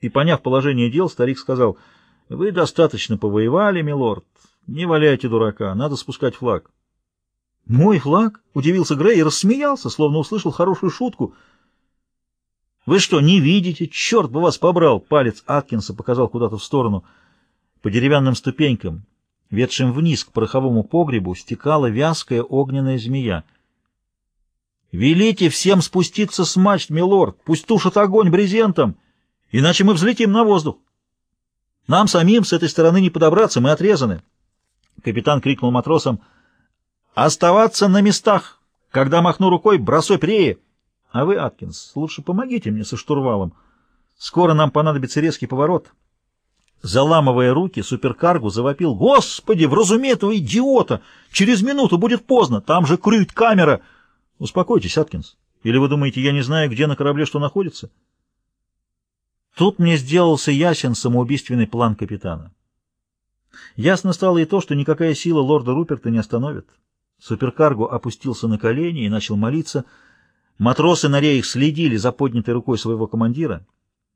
и, поняв положение дел, старик сказал, «Вы достаточно повоевали, милорд. Не валяйте дурака, надо спускать флаг». «Мой флаг?» — удивился Грей и рассмеялся, словно услышал хорошую шутку. «Вы что, не видите? Черт бы вас побрал!» Палец Аткинса показал куда-то в сторону. По деревянным ступенькам, ведшим вниз к пороховому погребу, стекала вязкая огненная змея. «Велите всем спуститься с мачт, милорд! Пусть тушат огонь брезентом, иначе мы взлетим на воздух! Нам самим с этой стороны не подобраться, мы отрезаны!» Капитан крикнул матросам — Оставаться на местах. Когда махну рукой, бросой прее. А вы, Аткинс, лучше помогите мне со штурвалом. Скоро нам понадобится резкий поворот. Заламывая руки, суперкаргу завопил. «Господи, вразуми этого идиота! Через минуту будет поздно, там же крюет камера!» «Успокойтесь, Аткинс. Или вы думаете, я не знаю, где на корабле что находится?» Тут мне сделался ясен самоубийственный план капитана. Ясно стало и то, что никакая сила лорда Руперта не остановит. Суперкарго опустился на колени и начал молиться. Матросы на реях следили за поднятой рукой своего командира,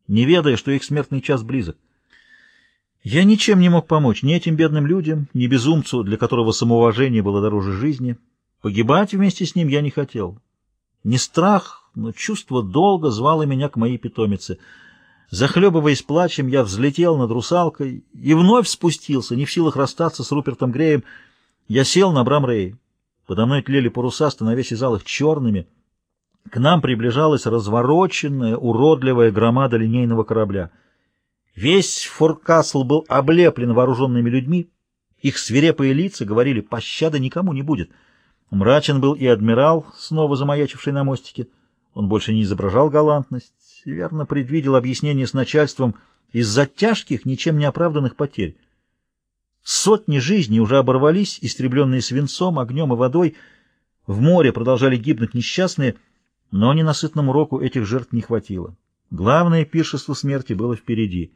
не ведая, что их смертный час близок. Я ничем не мог помочь ни этим бедным людям, ни безумцу, для которого самоуважение было дороже жизни. Погибать вместе с ним я не хотел. Не страх, но чувство долга звало меня к моей питомице. Захлебываясь плачем, я взлетел над русалкой и вновь спустился, не в силах расстаться с Рупертом Греем. Я сел на Брамрей. Подо мной тлели паруса, становясь из их черными. К нам приближалась развороченная, уродливая громада линейного корабля. Весь форкасл был облеплен вооруженными людьми. Их свирепые лица говорили, пощады никому не будет. Мрачен был и адмирал, снова замаячивший на мостике. Он больше не изображал галантность, верно предвидел объяснение с начальством из-за тяжких, ничем не оправданных потерь. Сотни жизней уже оборвались, истребленные свинцом, огнем и водой. В море продолжали гибнуть несчастные, но ненасытному року этих жертв не хватило. Главное пиршество смерти было впереди.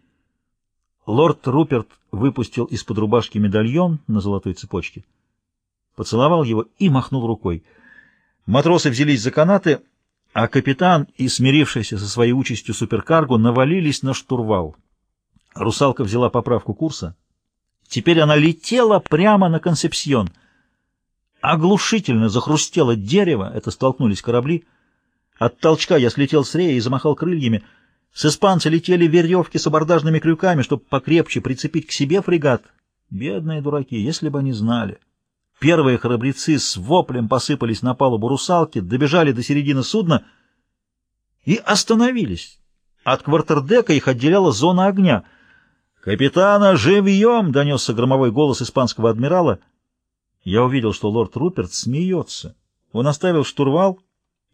Лорд Руперт выпустил из-под рубашки медальон на золотой цепочке, поцеловал его и махнул рукой. Матросы взялись за канаты, а капитан и смирившийся со своей участью суперкарго навалились на штурвал. Русалка взяла поправку курса — Теперь она летела прямо на Консепсьон. Оглушительно захрустело дерево, это столкнулись корабли. От толчка я слетел с рея и замахал крыльями. С испанца летели веревки с абордажными крюками, чтобы покрепче прицепить к себе фрегат. Бедные дураки, если бы они знали. Первые храбрецы с воплем посыпались на палубу русалки, добежали до середины судна и остановились. От квартердека их отделяла зона огня — «Капитана, живьем!» — донесся громовой голос испанского адмирала. Я увидел, что лорд Руперт смеется. Он оставил штурвал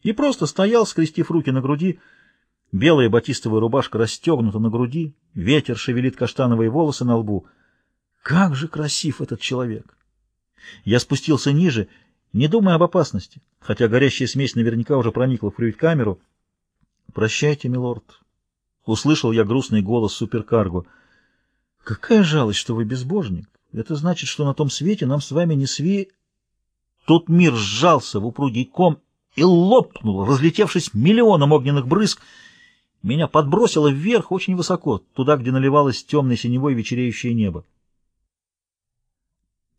и просто стоял, скрестив руки на груди. Белая батистовая рубашка расстегнута на груди, ветер шевелит каштановые волосы на лбу. Как же красив этот человек! Я спустился ниже, не думая об опасности, хотя горящая смесь наверняка уже проникла в фрюит-камеру. «Прощайте, милорд!» — услышал я грустный голос суперкарго — Какая жалость, что вы безбожник. Это значит, что на том свете нам с вами не сви... Тут мир сжался в упругий ком и лопнул, разлетевшись миллионом огненных брызг. Меня подбросило вверх очень высоко, туда, где наливалось темной синевой вечереющее небо.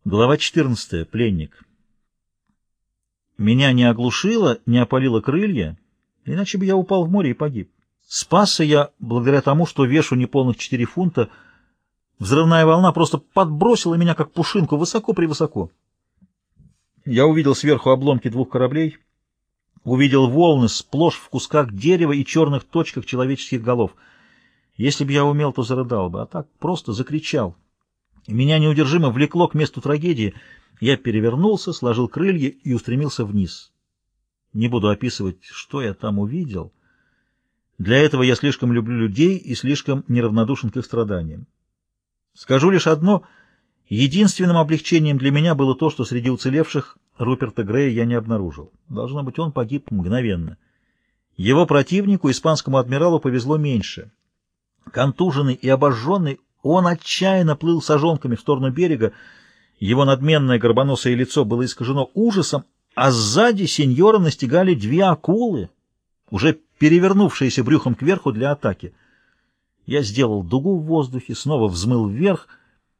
Глава 14. Пленник. Меня не оглушило, не опалило крылья, иначе бы я упал в море и погиб. Спасся я благодаря тому, что вешу неполных четыре фунта — Взрывная волна просто подбросила меня, как пушинку, высоко-превысоко. Я увидел сверху обломки двух кораблей, увидел волны сплошь в кусках дерева и черных точках человеческих голов. Если бы я умел, то зарыдал бы, а так просто закричал. Меня неудержимо влекло к месту трагедии. Я перевернулся, сложил крылья и устремился вниз. Не буду описывать, что я там увидел. Для этого я слишком люблю людей и слишком неравнодушен к их страданиям. Скажу лишь одно. Единственным облегчением для меня было то, что среди уцелевших Руперта Грея я не обнаружил. Должно быть, он погиб мгновенно. Его противнику, испанскому адмиралу, повезло меньше. Контуженный и обожженный, он отчаянно плыл сожонками в сторону берега. Его надменное горбоносое лицо было искажено ужасом, а сзади сеньора настигали две акулы, уже перевернувшиеся брюхом кверху для атаки — Я сделал дугу в воздухе, снова взмыл вверх —